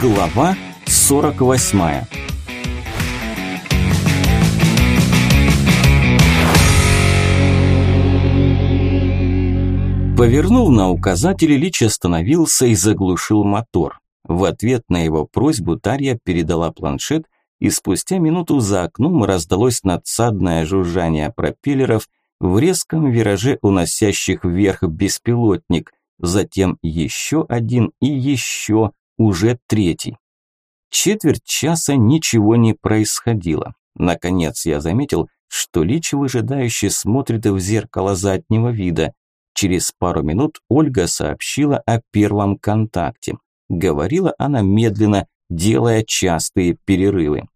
Глава 48 Повернув на указатель, Лич остановился и заглушил мотор. В ответ на его просьбу Тарья передала планшет, и спустя минуту за окном раздалось надсадное жужжание пропеллеров в резком вираже уносящих вверх беспилотник, затем еще один и еще, уже третий. Четверть часа ничего не происходило. Наконец я заметил, что Лич выжидающе смотрит в зеркало заднего вида. Через пару минут Ольга сообщила о первом контакте. Говорила она медленно, делая частые перерывы.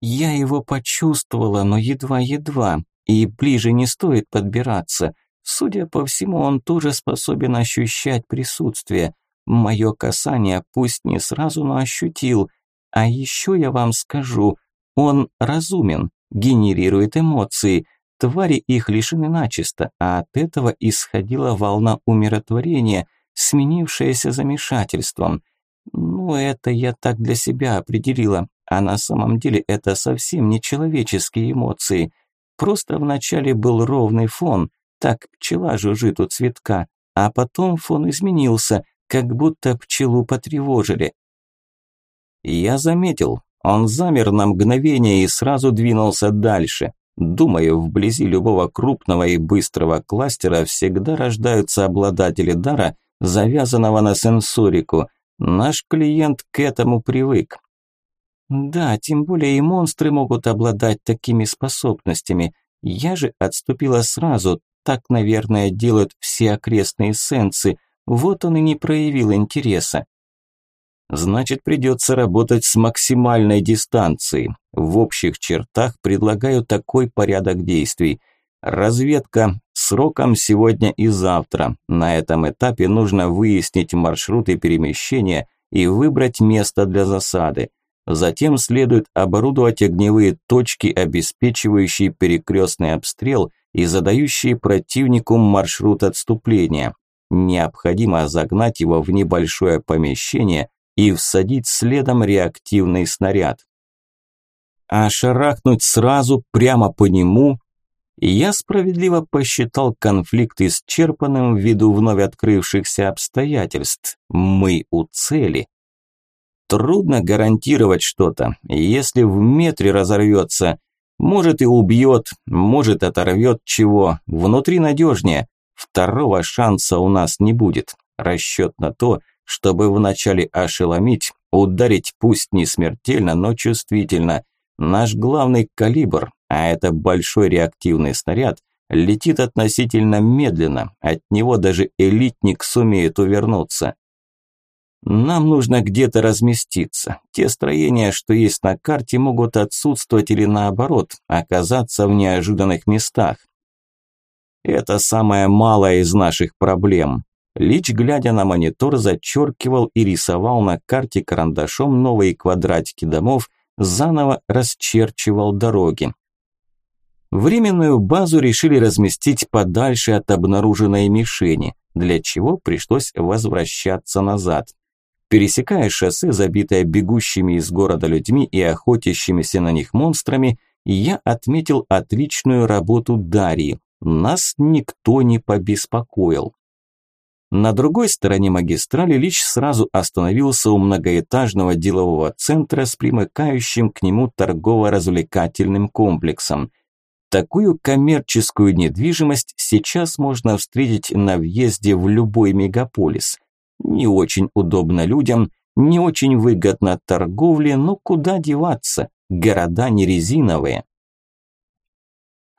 «Я его почувствовала, но едва-едва, и ближе не стоит подбираться. Судя по всему, он тоже способен ощущать присутствие. Мое касание пусть не сразу, но ощутил. А еще я вам скажу, он разумен, генерирует эмоции. Твари их лишены начисто, а от этого исходила волна умиротворения, сменившаяся замешательством. Ну, это я так для себя определила, а на самом деле это совсем не человеческие эмоции. Просто вначале был ровный фон, так пчела жужжит у цветка, а потом фон изменился, как будто пчелу потревожили. Я заметил, он замер на мгновение и сразу двинулся дальше. Думаю, вблизи любого крупного и быстрого кластера всегда рождаются обладатели дара, завязанного на сенсорику. Наш клиент к этому привык. Да, тем более и монстры могут обладать такими способностями. Я же отступила сразу, так, наверное, делают все окрестные сенсы – вот он и не проявил интереса. Значит, придется работать с максимальной дистанцией. В общих чертах предлагаю такой порядок действий. Разведка сроком сегодня и завтра. На этом этапе нужно выяснить маршруты перемещения и выбрать место для засады. Затем следует оборудовать огневые точки, обеспечивающие перекрестный обстрел и задающие противнику маршрут отступления. Необходимо загнать его в небольшое помещение и всадить следом реактивный снаряд. А шарахнуть сразу прямо по нему я справедливо посчитал конфликт исчерпанным ввиду вновь открывшихся обстоятельств. Мы у цели. Трудно гарантировать что-то. Если в метре разорвется, может и убьет, может оторвет чего. Внутри надежнее. Второго шанса у нас не будет. Расчет на то, чтобы вначале ошеломить, ударить пусть не смертельно, но чувствительно. Наш главный калибр, а это большой реактивный снаряд, летит относительно медленно, от него даже элитник сумеет увернуться. Нам нужно где-то разместиться. Те строения, что есть на карте, могут отсутствовать или наоборот, оказаться в неожиданных местах. Это самая малая из наших проблем. Лич, глядя на монитор, зачеркивал и рисовал на карте карандашом новые квадратики домов, заново расчерчивал дороги. Временную базу решили разместить подальше от обнаруженной мишени, для чего пришлось возвращаться назад. Пересекая шоссе, забитое бегущими из города людьми и охотящимися на них монстрами, я отметил отличную работу Дарьи, нас никто не побеспокоил. На другой стороне магистрали Лич сразу остановился у многоэтажного делового центра с примыкающим к нему торгово-развлекательным комплексом. Такую коммерческую недвижимость сейчас можно встретить на въезде в любой мегаполис. Не очень удобно людям, не очень выгодно торговле, но куда деваться, города не резиновые.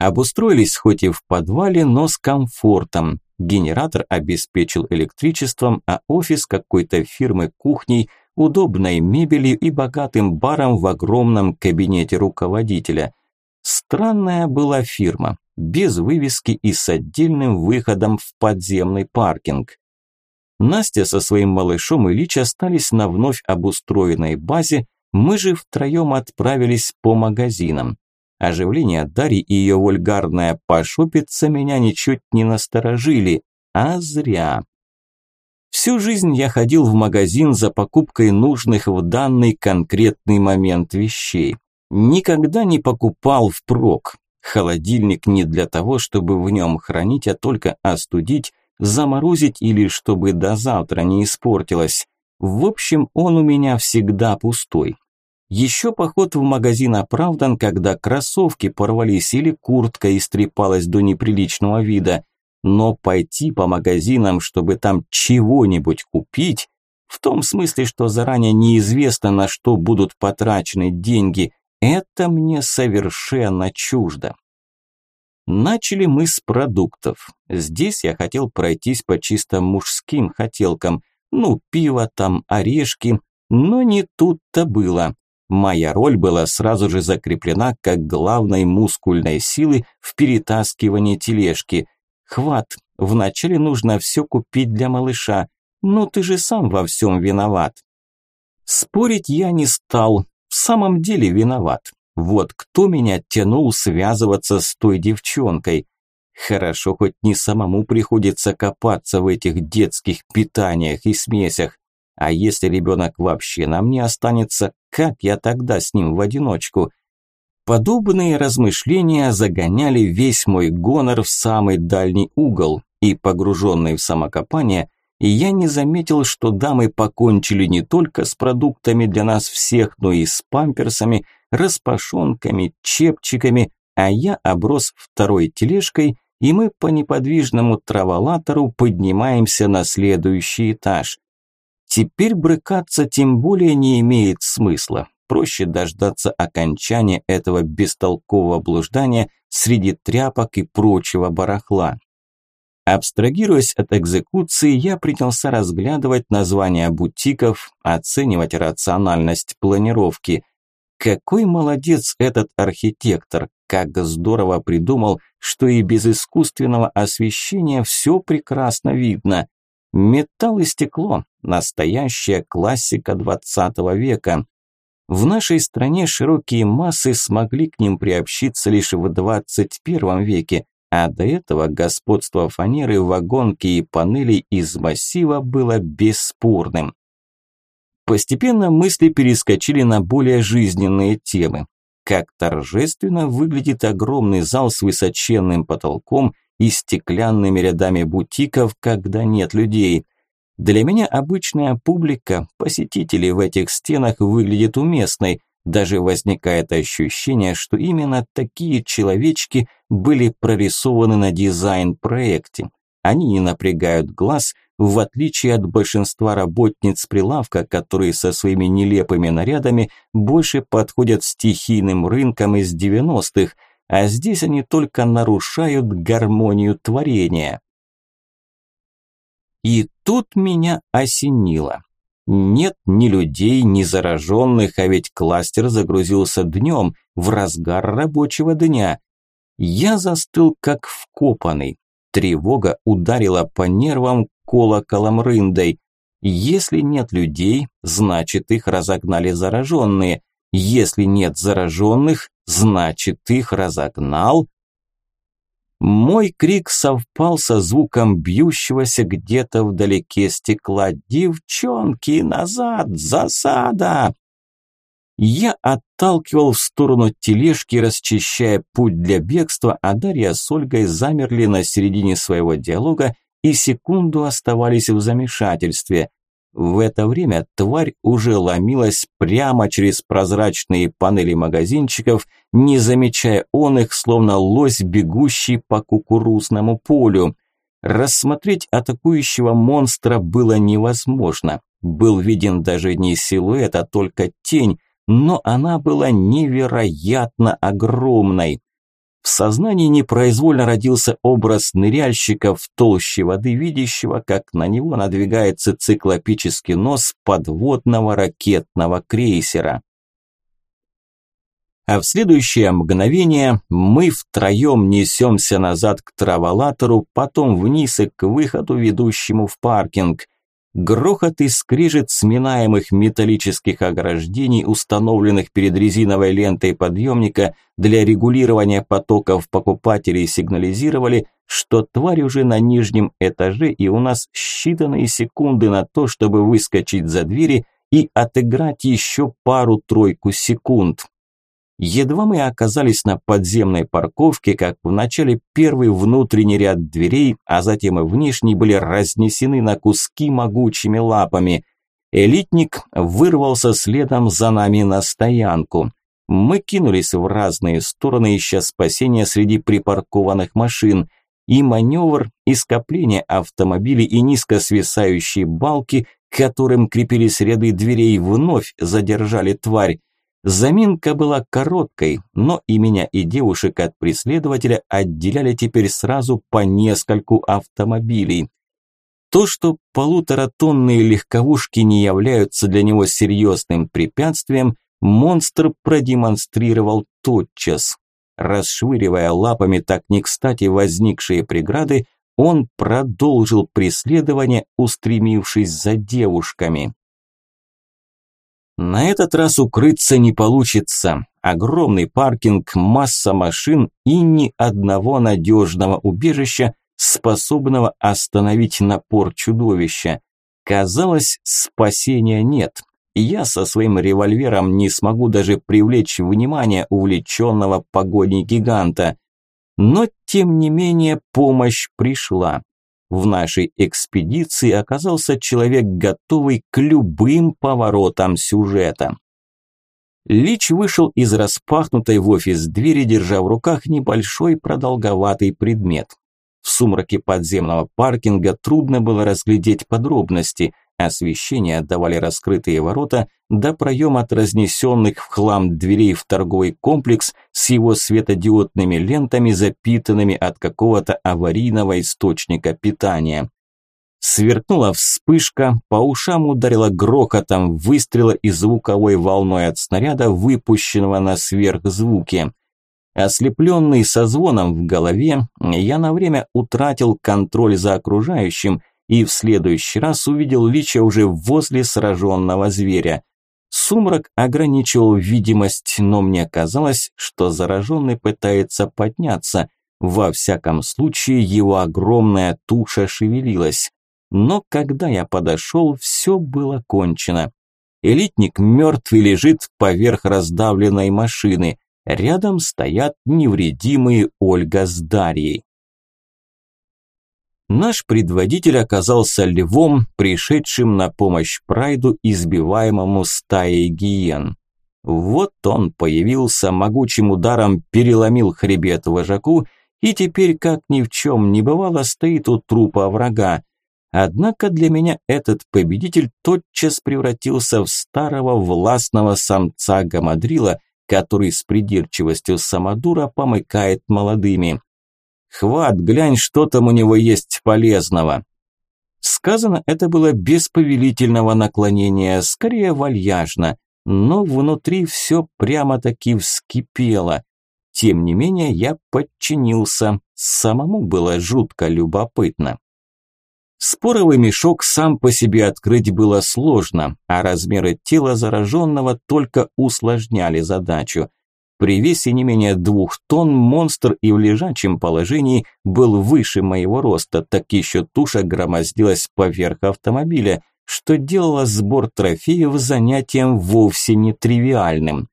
Обустроились хоть и в подвале, но с комфортом. Генератор обеспечил электричеством, а офис какой-то фирмы кухней, удобной мебелью и богатым баром в огромном кабинете руководителя. Странная была фирма, без вывески и с отдельным выходом в подземный паркинг. Настя со своим малышом и Лич остались на вновь обустроенной базе, мы же втроем отправились по магазинам. Оживление Дарьи и ее вульгарная пошупица меня ничуть не насторожили, а зря. Всю жизнь я ходил в магазин за покупкой нужных в данный конкретный момент вещей. Никогда не покупал впрок. Холодильник не для того, чтобы в нем хранить, а только остудить, заморозить или чтобы до завтра не испортилось. В общем, он у меня всегда пустой. Еще поход в магазин оправдан, когда кроссовки порвались или куртка истрепалась до неприличного вида. Но пойти по магазинам, чтобы там чего-нибудь купить, в том смысле, что заранее неизвестно, на что будут потрачены деньги, это мне совершенно чуждо. Начали мы с продуктов. Здесь я хотел пройтись по чисто мужским хотелкам. Ну, пиво там, орешки. Но не тут-то было. Моя роль была сразу же закреплена как главной мускульной силы в перетаскивании тележки. Хват, вначале нужно все купить для малыша. Ну ты же сам во всем виноват. Спорить я не стал, в самом деле виноват. Вот кто меня тянул связываться с той девчонкой. Хорошо, хоть не самому приходится копаться в этих детских питаниях и смесях. А если ребенок вообще на мне останется, как я тогда с ним в одиночку? Подобные размышления загоняли весь мой гонор в самый дальний угол, и погруженный в самокопание, я не заметил, что дамы покончили не только с продуктами для нас всех, но и с памперсами, распашонками, чепчиками, а я оброс второй тележкой, и мы по неподвижному траволатору поднимаемся на следующий этаж. Теперь брыкаться тем более не имеет смысла. Проще дождаться окончания этого бестолкового блуждания среди тряпок и прочего барахла. Абстрагируясь от экзекуции, я принялся разглядывать названия бутиков, оценивать рациональность планировки. Какой молодец этот архитектор, как здорово придумал, что и без искусственного освещения все прекрасно видно. Металл и стекло – настоящая классика 20 века. В нашей стране широкие массы смогли к ним приобщиться лишь в 21 веке, а до этого господство фанеры, вагонки и панелей из массива было бесспорным. Постепенно мысли перескочили на более жизненные темы. Как торжественно выглядит огромный зал с высоченным потолком и стеклянными рядами бутиков, когда нет людей. Для меня обычная публика, посетители в этих стенах выглядит уместной, даже возникает ощущение, что именно такие человечки были прорисованы на дизайн-проекте. Они не напрягают глаз, в отличие от большинства работниц прилавка, которые со своими нелепыми нарядами больше подходят стихийным рынкам из 90-х – а здесь они только нарушают гармонию творения. И тут меня осенило. Нет ни людей, ни зараженных, а ведь кластер загрузился днем, в разгар рабочего дня. Я застыл как вкопанный. Тревога ударила по нервам колоколом рындой. Если нет людей, значит их разогнали зараженные. Если нет зараженных, значит их разогнал. Мой крик совпал со звуком бьющегося где-то вдалеке стекла. «Девчонки, назад! Засада!» Я отталкивал в сторону тележки, расчищая путь для бегства, а Дарья с Ольгой замерли на середине своего диалога и секунду оставались в замешательстве. В это время тварь уже ломилась прямо через прозрачные панели магазинчиков, не замечая он их, словно лось, бегущий по кукурузному полю. Рассмотреть атакующего монстра было невозможно. Был виден даже не силуэт, а только тень, но она была невероятно огромной. В сознании непроизвольно родился образ ныряльщика в толще воды, видящего, как на него надвигается циклопический нос подводного ракетного крейсера. А в следующее мгновение мы втроем несемся назад к траволатору, потом вниз и к выходу, ведущему в паркинг. Грохот и скрежет сминаемых металлических ограждений, установленных перед резиновой лентой подъемника для регулирования потоков покупателей, сигнализировали, что тварь уже на нижнем этаже и у нас считанные секунды на то, чтобы выскочить за двери и отыграть еще пару-тройку секунд. Едва мы оказались на подземной парковке, как вначале первый внутренний ряд дверей, а затем и внешний были разнесены на куски могучими лапами. Элитник вырвался следом за нами на стоянку. Мы кинулись в разные стороны, ища спасения среди припаркованных машин. И маневр, и скопление автомобилей, и низко свисающие балки, к которым крепились ряды дверей, вновь задержали тварь. Заминка была короткой, но и меня, и девушек от преследователя отделяли теперь сразу по нескольку автомобилей. То, что полуторатонные легковушки не являются для него серьезным препятствием, монстр продемонстрировал тотчас. Расшвыривая лапами так не кстати возникшие преграды, он продолжил преследование, устремившись за девушками. На этот раз укрыться не получится. Огромный паркинг, масса машин и ни одного надежного убежища, способного остановить напор чудовища. Казалось, спасения нет. Я со своим револьвером не смогу даже привлечь внимание увлеченного погоней гиганта. Но, тем не менее, помощь пришла. В нашей экспедиции оказался человек, готовый к любым поворотам сюжета. Лич вышел из распахнутой в офис двери, держа в руках небольшой продолговатый предмет. В сумраке подземного паркинга трудно было разглядеть подробности. Освещение отдавали раскрытые ворота до проема от разнесенных в хлам дверей в торговый комплекс с его светодиодными лентами, запитанными от какого-то аварийного источника питания. Сверкнула вспышка, по ушам ударила грохотом выстрела и звуковой волной от снаряда, выпущенного на сверхзвуке. Ослепленный со звоном в голове, я на время утратил контроль за окружающим – и в следующий раз увидел Лича уже возле сраженного зверя. Сумрак ограничивал видимость, но мне казалось, что зараженный пытается подняться. Во всяком случае, его огромная туша шевелилась. Но когда я подошел, все было кончено. Элитник мертвый лежит поверх раздавленной машины. Рядом стоят невредимые Ольга с Дарьей. Наш предводитель оказался львом, пришедшим на помощь Прайду, избиваемому стаей гиен. Вот он появился, могучим ударом переломил хребет вожаку и теперь, как ни в чем не бывало, стоит у трупа врага. Однако для меня этот победитель тотчас превратился в старого властного самца Гамадрила, который с придирчивостью самодура помыкает молодыми. «Хват, глянь, что там у него есть полезного». Сказано это было без повелительного наклонения, скорее вальяжно, но внутри все прямо-таки вскипело. Тем не менее я подчинился, самому было жутко любопытно. Споровый мешок сам по себе открыть было сложно, а размеры тела зараженного только усложняли задачу – при весе не менее двух тонн монстр и в лежачем положении был выше моего роста, так еще туша громоздилась поверх автомобиля, что делало сбор трофеев занятием вовсе не тривиальным.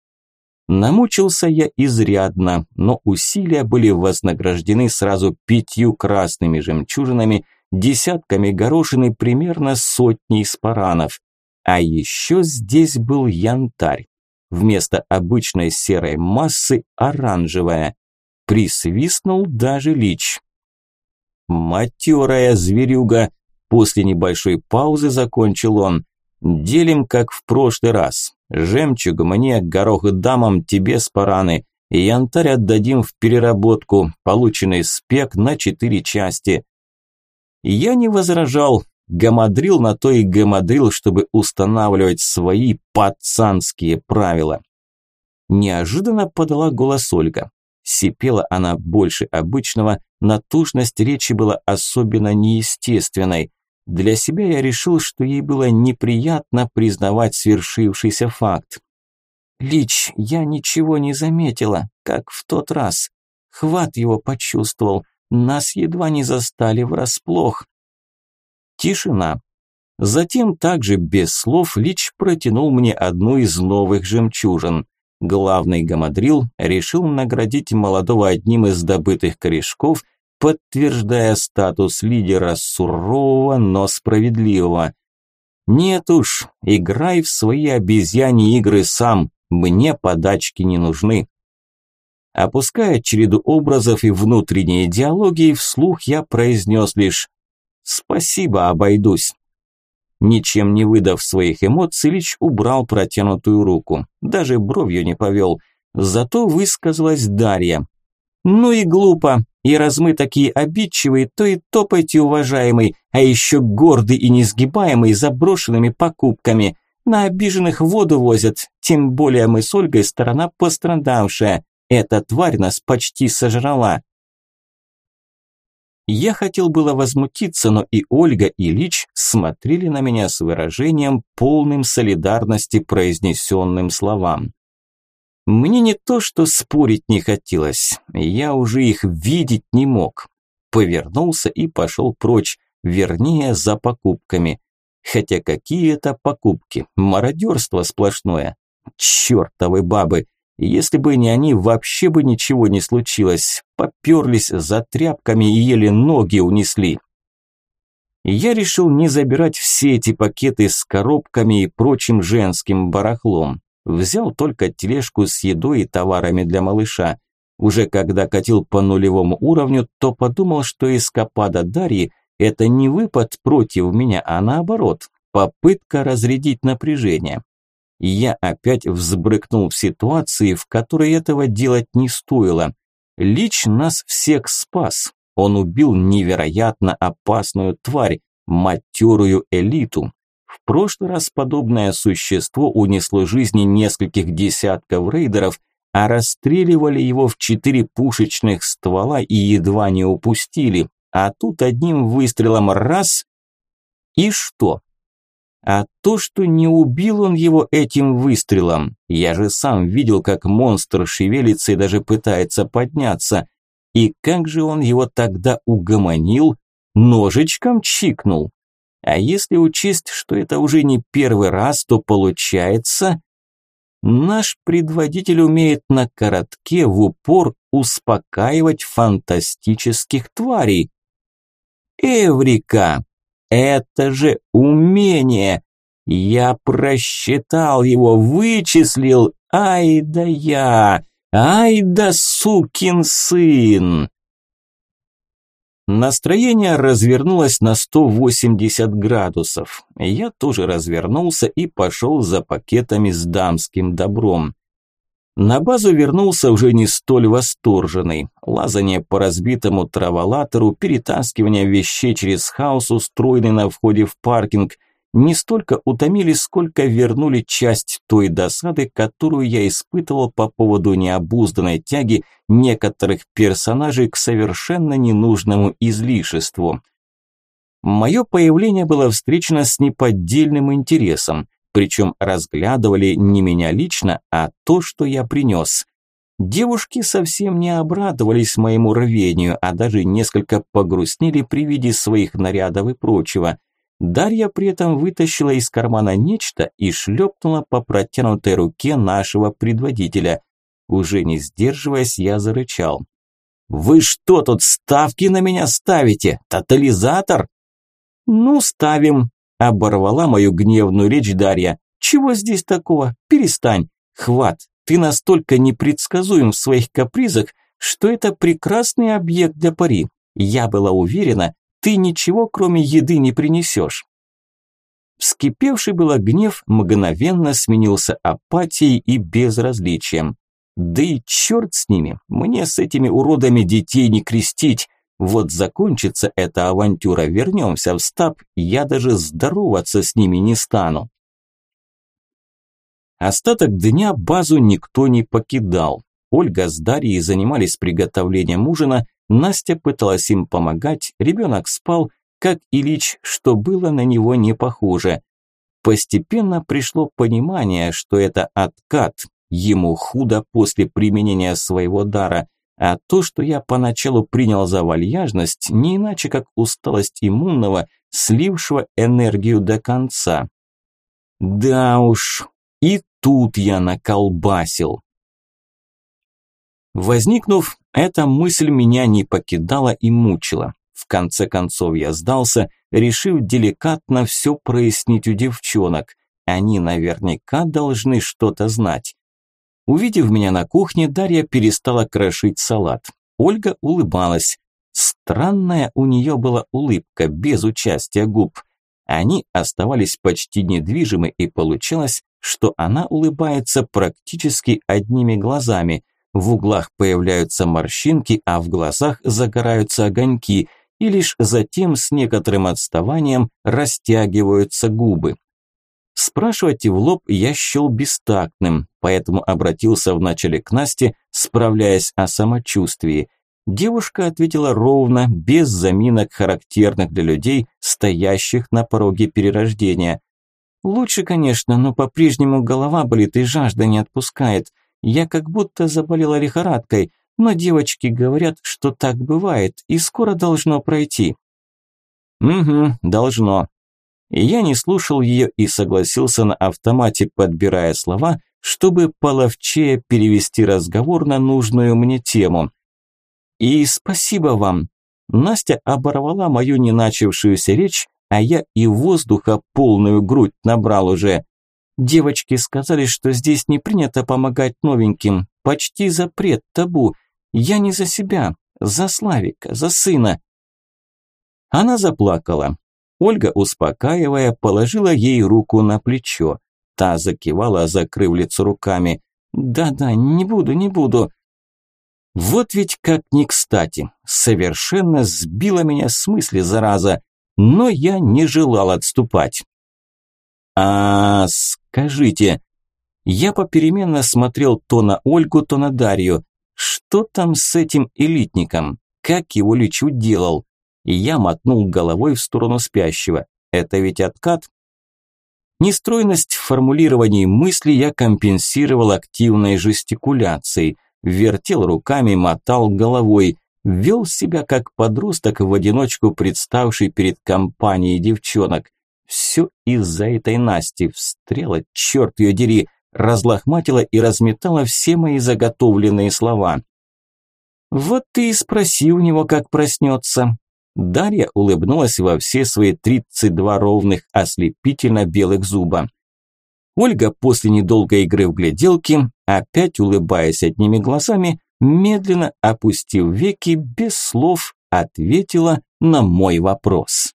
Намучился я изрядно, но усилия были вознаграждены сразу пятью красными жемчужинами, десятками горошин и примерно сотней спаранов. А еще здесь был янтарь. Вместо обычной серой массы оранжевая. Присвистнул даже Лич. «Матерая зверюга!» После небольшой паузы закончил он. «Делим, как в прошлый раз. Жемчуг мне, горох и дамам, тебе спараны. Янтарь отдадим в переработку, полученный спек на четыре части». Я не возражал, Гамадрил на то и гамадрил, чтобы устанавливать свои пацанские правила. Неожиданно подала голос Ольга. Сипела она больше обычного, натужность речи была особенно неестественной. Для себя я решил, что ей было неприятно признавать свершившийся факт. «Лич, я ничего не заметила, как в тот раз. Хват его почувствовал, нас едва не застали врасплох». Тишина. Затем также без слов Лич протянул мне одну из новых жемчужин. Главный гамадрил решил наградить молодого одним из добытых корешков – подтверждая статус лидера сурового, но справедливого. Нет уж, играй в свои обезьяне игры сам, мне подачки не нужны. Опуская череду образов и внутренние диалоги, вслух я произнес лишь «Спасибо, обойдусь». Ничем не выдав своих эмоций, Лич убрал протянутую руку, даже бровью не повел. Зато высказалась Дарья. «Ну и глупо, и раз мы такие обидчивые, то и топайте, уважаемый, а еще гордый и несгибаемый заброшенными покупками. На обиженных воду возят, тем более мы с Ольгой сторона пострадавшая. Эта тварь нас почти сожрала. Я хотел было возмутиться, но и Ольга, и Лич смотрели на меня с выражением полным солидарности произнесенным словам. Мне не то, что спорить не хотелось, я уже их видеть не мог. Повернулся и пошел прочь, вернее, за покупками. Хотя какие это покупки, мародерство сплошное. Чёртовы бабы, если бы не они, вообще бы ничего не случилось. Поперлись за тряпками и еле ноги унесли. Я решил не забирать все эти пакеты с коробками и прочим женским барахлом. Взял только тележку с едой и товарами для малыша. Уже когда катил по нулевому уровню, то подумал, что эскапада Дарьи – это не выпад против меня, а наоборот, попытка разрядить напряжение. Я опять взбрыкнул в ситуации, в которой этого делать не стоило. Лич нас всех спас. Он убил невероятно опасную тварь, матерую элиту. В прошлый раз подобное существо унесло жизни нескольких десятков рейдеров, а расстреливали его в четыре пушечных ствола и едва не упустили. А тут одним выстрелом раз – и что? А то, что не убил он его этим выстрелом. Я же сам видел, как монстр шевелится и даже пытается подняться. И как же он его тогда угомонил? Ножичком чикнул. А если учесть, что это уже не первый раз, то получается... Наш предводитель умеет на коротке в упор успокаивать фантастических тварей. Эврика! Это же умение! Я просчитал его, вычислил. Ай да я! Ай да сукин сын! Настроение развернулось на 180 градусов. Я тоже развернулся и пошел за пакетами с дамским добром. На базу вернулся уже не столь восторженный. Лазание по разбитому траволатору, перетаскивание вещей через хаос, устроенный на входе в паркинг – не столько утомили, сколько вернули часть той досады, которую я испытывал по поводу необузданной тяги некоторых персонажей к совершенно ненужному излишеству. Мое появление было встречено с неподдельным интересом, причем разглядывали не меня лично, а то, что я принес. Девушки совсем не обрадовались моему рвению, а даже несколько погрустнели при виде своих нарядов и прочего – Дарья при этом вытащила из кармана нечто и шлепнула по протянутой руке нашего предводителя. Уже не сдерживаясь, я зарычал. «Вы что тут ставки на меня ставите? Тотализатор?» «Ну, ставим», – оборвала мою гневную речь Дарья. «Чего здесь такого? Перестань. Хват, ты настолько непредсказуем в своих капризах, что это прекрасный объект для пари. Я была уверена, ты ничего, кроме еды, не принесешь. Вскипевший было гнев мгновенно сменился апатией и безразличием. Да и черт с ними, мне с этими уродами детей не крестить. Вот закончится эта авантюра, вернемся в стаб, я даже здороваться с ними не стану. Остаток дня базу никто не покидал. Ольга с Дарьей занимались приготовлением ужина, Настя пыталась им помогать, ребенок спал, как Ильич, что было на него не похоже. Постепенно пришло понимание, что это откат, ему худо после применения своего дара, а то, что я поначалу принял за вальяжность, не иначе как усталость иммунного, слившего энергию до конца. Да уж, и тут я наколбасил. Возникнув, эта мысль меня не покидала и мучила. В конце концов я сдался, решив деликатно все прояснить у девчонок. Они наверняка должны что-то знать. Увидев меня на кухне, Дарья перестала крошить салат. Ольга улыбалась. Странная у нее была улыбка, без участия губ. Они оставались почти недвижимы, и получалось, что она улыбается практически одними глазами. В углах появляются морщинки, а в глазах загораются огоньки, и лишь затем с некоторым отставанием растягиваются губы. Спрашивать в лоб я счел бестактным, поэтому обратился вначале к Насте, справляясь о самочувствии. Девушка ответила ровно, без заминок, характерных для людей, стоящих на пороге перерождения. «Лучше, конечно, но по-прежнему голова болит и жажда не отпускает. Я как будто заболела лихорадкой, но девочки говорят, что так бывает, и скоро должно пройти». «Угу, должно». Я не слушал ее и согласился на автомате, подбирая слова, чтобы половчее перевести разговор на нужную мне тему. «И спасибо вам». Настя оборвала мою не начавшуюся речь, а я и воздуха полную грудь набрал уже. Девочки сказали, что здесь не принято помогать новеньким. Почти запрет, табу. Я не за себя, за Славика, за сына. Она заплакала. Ольга, успокаивая, положила ей руку на плечо. Та закивала, закрыв лицо руками. «Да-да, не буду, не буду». Вот ведь как ни кстати, совершенно сбила меня с мысли, зараза, но я не желал отступать. «А, скажите...» Я попеременно смотрел то на Ольгу, то на Дарью. Что там с этим элитником? Как его лечу делал? И я мотнул головой в сторону спящего. Это ведь откат? Нестройность в формулировании мысли я компенсировал активной жестикуляцией. Вертел руками, мотал головой. Вел себя как подросток в одиночку, представший перед компанией девчонок. Все из-за этой Насти встрела, черт ее дери, разлохматила и разметала все мои заготовленные слова. Вот ты и спроси у него, как проснется. Дарья улыбнулась во все свои 32 ровных ослепительно белых зуба. Ольга после недолгой игры в гляделки, опять улыбаясь одними глазами, медленно опустив веки, без слов ответила на мой вопрос.